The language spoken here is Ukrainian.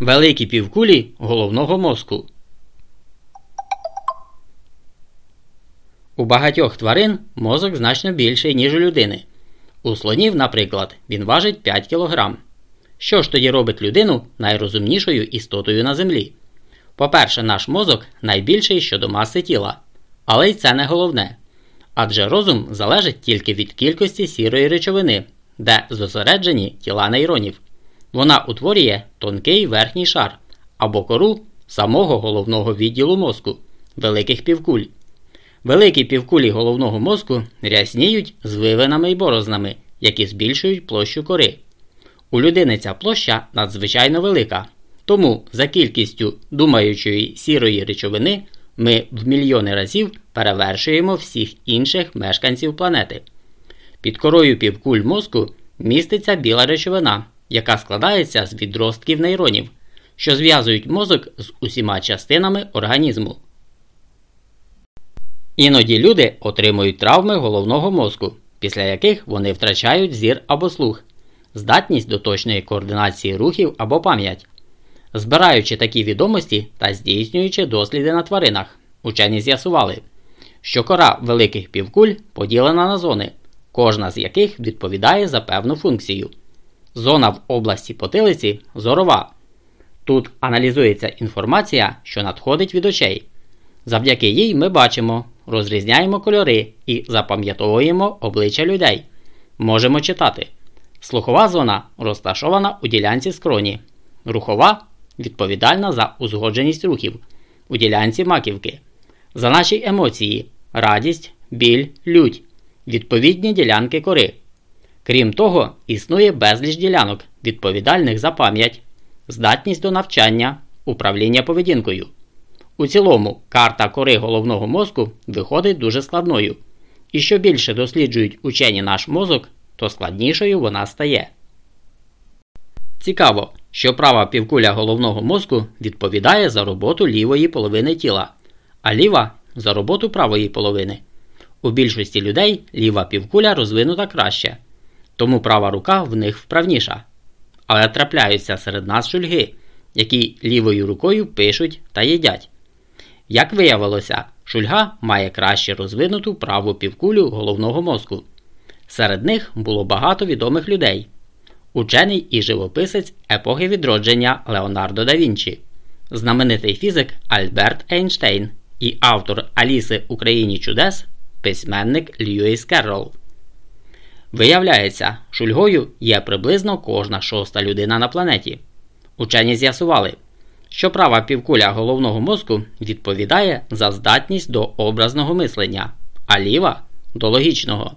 Великі півкулі головного мозку. У багатьох тварин мозок значно більший, ніж у людини. У слонів, наприклад, він важить 5 кг. Що ж тоді робить людину найрозумнішою істотою на землі? По-перше, наш мозок найбільший щодо маси тіла. Але й це не головне. Адже розум залежить тільки від кількості сірої речовини, де зосереджені тіла нейронів. Вона утворює тонкий верхній шар або кору самого головного відділу мозку великих півкуль. Великі півкулі головного мозку рясніють звивинами й борознами, які збільшують площу кори. У людини ця площа надзвичайно велика, тому за кількістю думаючої сірої речовини ми в мільйони разів перевершуємо всіх інших мешканців планети. Під корою півкуль мозку міститься біла речовина, яка складається з відростків нейронів, що зв'язують мозок з усіма частинами організму. Іноді люди отримують травми головного мозку, після яких вони втрачають зір або слух, здатність до точної координації рухів або пам'ять. Збираючи такі відомості та здійснюючи досліди на тваринах, учені з'ясували, що кора великих півкуль поділена на зони, кожна з яких відповідає за певну функцію. Зона в області потилиці зорова. Тут аналізується інформація, що надходить від очей. Завдяки їй ми бачимо, розрізняємо кольори і запам'ятовуємо обличчя людей. Можемо читати. Слухова зона розташована у ділянці скроні. Рухова відповідальна за узгодженість рухів у ділянці маківки. За наші емоції, радість, біль, лють, відповідні ділянки кори. Крім того, існує безліч ділянок, відповідальних за пам'ять, здатність до навчання, управління поведінкою. У цілому, карта кори головного мозку виходить дуже складною. І що більше досліджують учені наш мозок, то складнішою вона стає. Цікаво, що права півкуля головного мозку відповідає за роботу лівої половини тіла, а ліва за роботу правої половини. У більшості людей ліва півкуля розвинута краще, тому права рука в них вправніша. Але трапляються серед нас шульги, які лівою рукою пишуть та їдять. Як виявилося, шульга має краще розвинуту праву півкулю головного мозку. Серед них було багато відомих людей. Учений і живописець епохи відродження Леонардо да Вінчі, знаменитий фізик Альберт Ейнштейн і автор Аліси Україні чудес, письменник Льюіс Керрол. Виявляється, шульгою є приблизно кожна шоста людина на планеті. Учені з'ясували, що права півкуля головного мозку відповідає за здатність до образного мислення, а ліва до логічного.